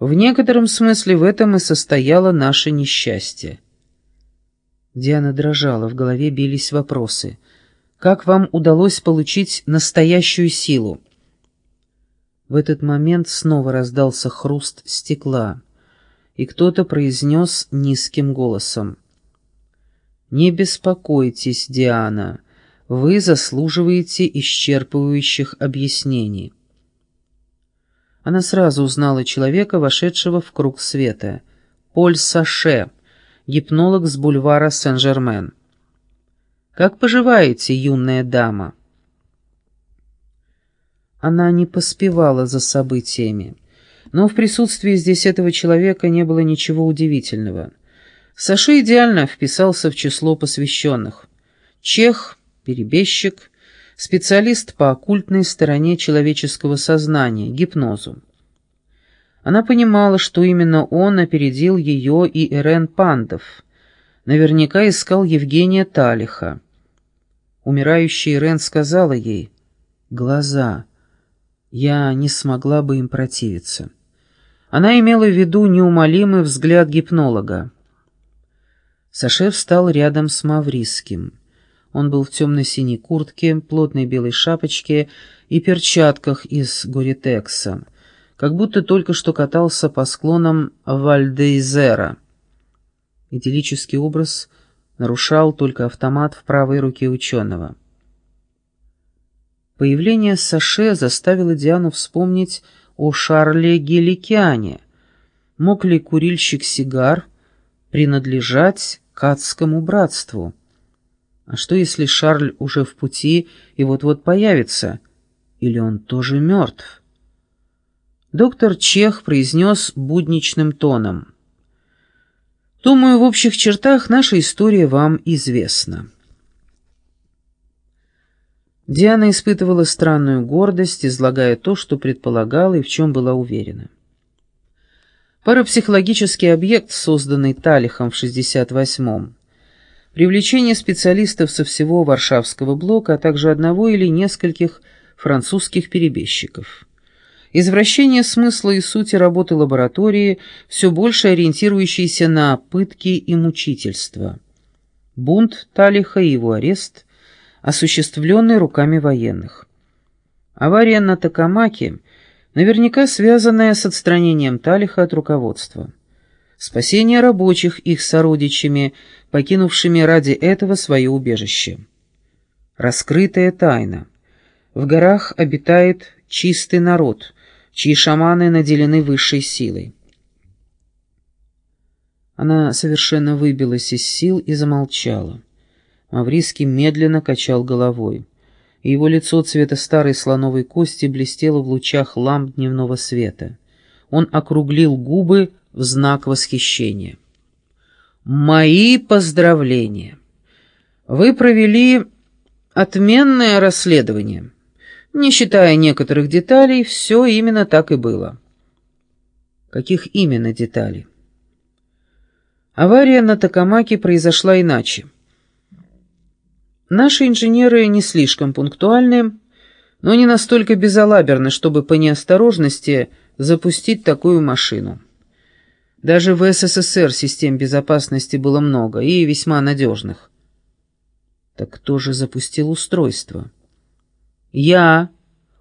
В некотором смысле в этом и состояло наше несчастье. Диана дрожала, в голове бились вопросы. «Как вам удалось получить настоящую силу?» В этот момент снова раздался хруст стекла, и кто-то произнес низким голосом. «Не беспокойтесь, Диана, вы заслуживаете исчерпывающих объяснений». Она сразу узнала человека, вошедшего в круг света. Поль Саше, гипнолог с бульвара Сен-Жермен. «Как поживаете, юная дама?» Она не поспевала за событиями, но в присутствии здесь этого человека не было ничего удивительного. Саши идеально вписался в число посвященных. Чех, перебежчик, специалист по оккультной стороне человеческого сознания, гипнозу. Она понимала, что именно он опередил ее и Ирен Пандов. Наверняка искал Евгения Талиха. Умирающая Ирен сказала ей «Глаза» я не смогла бы им противиться. Она имела в виду неумолимый взгляд гипнолога. Саше встал рядом с Мавриским. Он был в темно-синей куртке, плотной белой шапочке и перчатках из горитекса, как будто только что катался по склонам Вальдейзера. Идиллический образ нарушал только автомат в правой руке ученого. Появление Саше заставило Диану вспомнить о Шарле Геликиане. Мог ли курильщик сигар принадлежать к адскому братству? А что, если Шарль уже в пути и вот-вот появится? Или он тоже мертв? Доктор Чех произнес будничным тоном. «Думаю, в общих чертах наша история вам известна». Диана испытывала странную гордость, излагая то, что предполагала и в чем была уверена. Парапсихологический объект, созданный Талихом в 68-м, привлечение специалистов со всего Варшавского блока, а также одного или нескольких французских перебежчиков. Извращение смысла и сути работы лаборатории, все больше ориентирующейся на пытки и мучительство. Бунт Талиха и его арест – осуществленный руками военных. Авария на Токамаке наверняка связанная с отстранением Талиха от руководства. Спасение рабочих их сородичами, покинувшими ради этого свое убежище. Раскрытая тайна. В горах обитает чистый народ, чьи шаманы наделены высшей силой. Она совершенно выбилась из сил и замолчала. Мавриский медленно качал головой. Его лицо цвета старой слоновой кости блестело в лучах ламп дневного света. Он округлил губы в знак восхищения. «Мои поздравления! Вы провели отменное расследование. Не считая некоторых деталей, все именно так и было». «Каких именно деталей?» Авария на Токамаке произошла иначе. Наши инженеры не слишком пунктуальны, но не настолько безалаберны, чтобы по неосторожности запустить такую машину. Даже в СССР систем безопасности было много и весьма надежных. Так кто же запустил устройство? Я.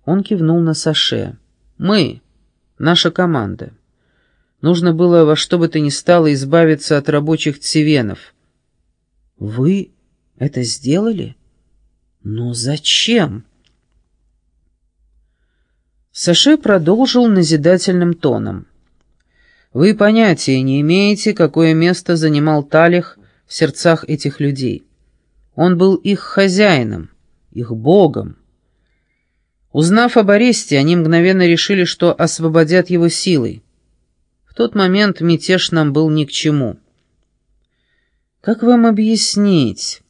Он кивнул на Саше. Мы. Наша команда. Нужно было во что бы то ни стало избавиться от рабочих цивенов. Вы это сделали? Но зачем? Саше продолжил назидательным тоном. Вы понятия не имеете, какое место занимал Талих в сердцах этих людей. Он был их хозяином, их богом. Узнав об аресте, они мгновенно решили, что освободят его силой. В тот момент мятеж нам был ни к чему. Как вам объяснить?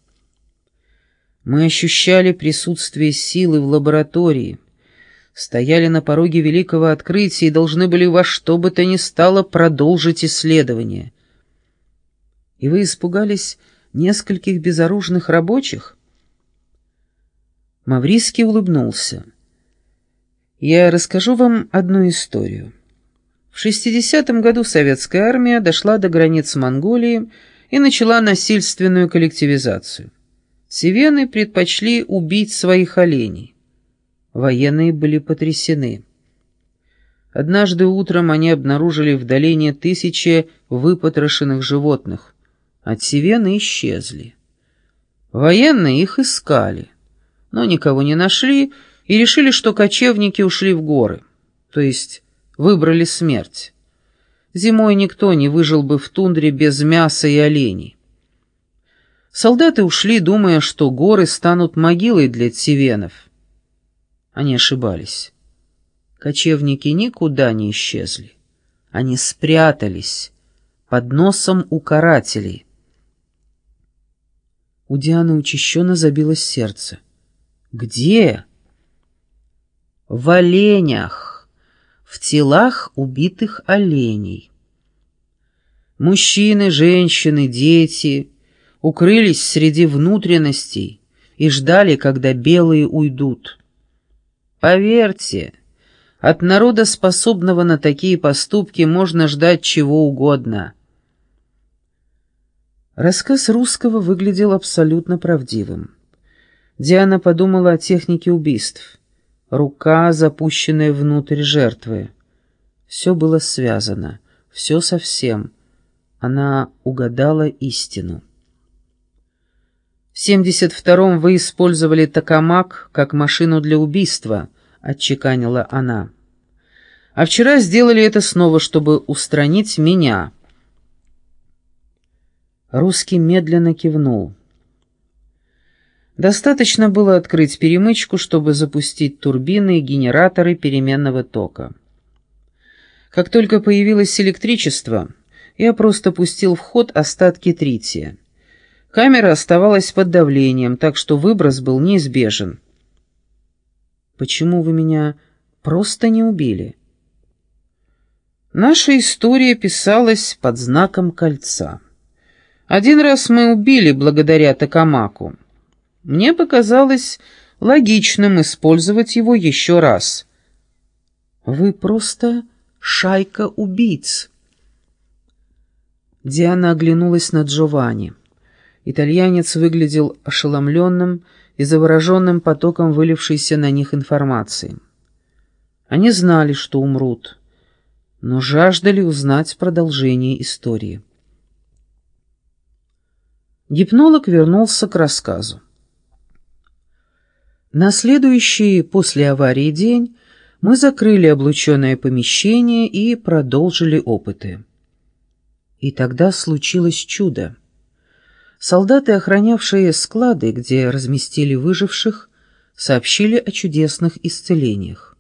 Мы ощущали присутствие силы в лаборатории, стояли на пороге великого открытия и должны были во что бы то ни стало продолжить исследование. И вы испугались нескольких безоружных рабочих? Мавриский улыбнулся. Я расскажу вам одну историю. В 60 году советская армия дошла до границ Монголии и начала насильственную коллективизацию. Севены предпочли убить своих оленей. Военные были потрясены. Однажды утром они обнаружили в долине тысячи выпотрошенных животных. От Севены исчезли. Военные их искали, но никого не нашли и решили, что кочевники ушли в горы, то есть выбрали смерть. Зимой никто не выжил бы в тундре без мяса и оленей. Солдаты ушли, думая, что горы станут могилой для тсивенов. Они ошибались. Кочевники никуда не исчезли. Они спрятались под носом у карателей. У Дианы учащенно забилось сердце. «Где?» «В оленях, в телах убитых оленей. Мужчины, женщины, дети укрылись среди внутренностей и ждали, когда белые уйдут. Поверьте, от народа, способного на такие поступки, можно ждать чего угодно. Рассказ русского выглядел абсолютно правдивым. Диана подумала о технике убийств. Рука, запущенная внутрь жертвы. Все было связано, все совсем. Она угадала истину. В 72-м вы использовали токамак как машину для убийства, отчеканила она. А вчера сделали это снова, чтобы устранить меня. Русский медленно кивнул. Достаточно было открыть перемычку, чтобы запустить турбины и генераторы переменного тока. Как только появилось электричество, я просто пустил в ход остатки трития. Камера оставалась под давлением, так что выброс был неизбежен. «Почему вы меня просто не убили?» Наша история писалась под знаком кольца. Один раз мы убили благодаря Токамаку. Мне показалось логичным использовать его еще раз. Вы просто шайка убийц. Диана оглянулась на Джованни. Итальянец выглядел ошеломленным и завороженным потоком вылившейся на них информации. Они знали, что умрут, но жаждали узнать продолжение истории. Гипнолог вернулся к рассказу. На следующий после аварии день мы закрыли облученное помещение и продолжили опыты. И тогда случилось чудо. Солдаты, охранявшие склады, где разместили выживших, сообщили о чудесных исцелениях.